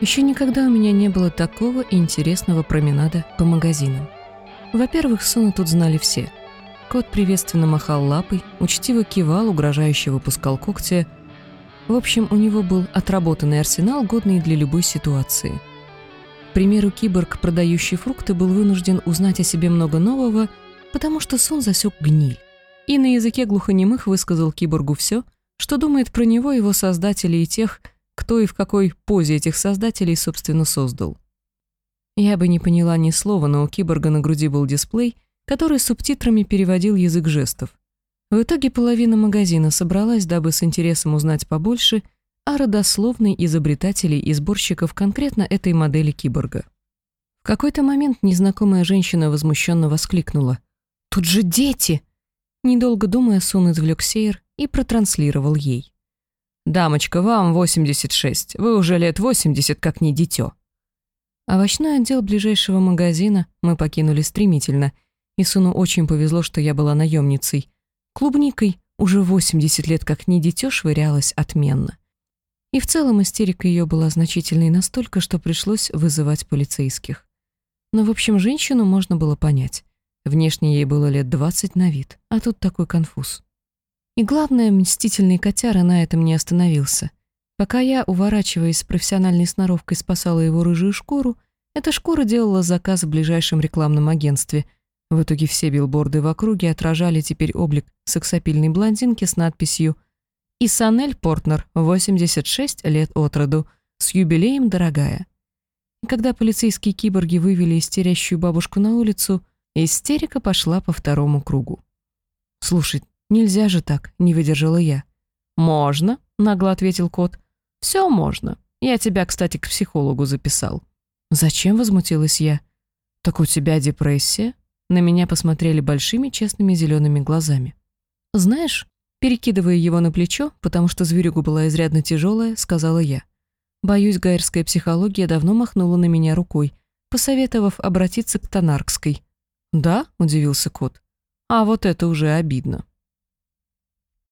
Еще никогда у меня не было такого интересного променада по магазинам. Во-первых, Суну тут знали все. Кот приветственно махал лапой, учтиво кивал, угрожающе выпускал когти. В общем, у него был отработанный арсенал, годный для любой ситуации. К примеру, киборг, продающий фрукты, был вынужден узнать о себе много нового, потому что Сун засек гниль. И на языке глухонемых высказал киборгу все, что думает про него его создатели и тех, кто и в какой позе этих создателей, собственно, создал. Я бы не поняла ни слова, но у киборга на груди был дисплей, который субтитрами переводил язык жестов. В итоге половина магазина собралась, дабы с интересом узнать побольше о родословной изобретателей и сборщиков конкретно этой модели киборга. В какой-то момент незнакомая женщина возмущенно воскликнула. «Тут же дети!» Недолго думая, Сун извлек сейр и протранслировал ей. «Дамочка, вам 86. Вы уже лет 80, как не дитё». Овощной отдел ближайшего магазина мы покинули стремительно, и Суну очень повезло, что я была наемницей. Клубникой уже 80 лет как не дитё швырялась отменно. И в целом истерика ее была значительной настолько, что пришлось вызывать полицейских. Но, в общем, женщину можно было понять. Внешне ей было лет 20 на вид, а тут такой конфуз. И главное, мстительный котяра на этом не остановился — Пока я, уворачиваясь с профессиональной сноровкой, спасала его рыжую шкуру, эта шкура делала заказ в ближайшем рекламном агентстве. В итоге все билборды в округе отражали теперь облик сексапильной блондинки с надписью «Исанель Портнер, 86 лет от роду, с юбилеем, дорогая». И когда полицейские киборги вывели истерящую бабушку на улицу, истерика пошла по второму кругу. «Слушай, нельзя же так», — не выдержала я. «Можно», — нагло ответил кот. Все можно. Я тебя, кстати, к психологу записал». «Зачем?» — возмутилась я. «Так у тебя депрессия?» На меня посмотрели большими честными зелеными глазами. «Знаешь...» Перекидывая его на плечо, потому что зверюга была изрядно тяжелая, сказала я. Боюсь, гайерская психология давно махнула на меня рукой, посоветовав обратиться к Тонаркской. «Да?» — удивился кот. «А вот это уже обидно».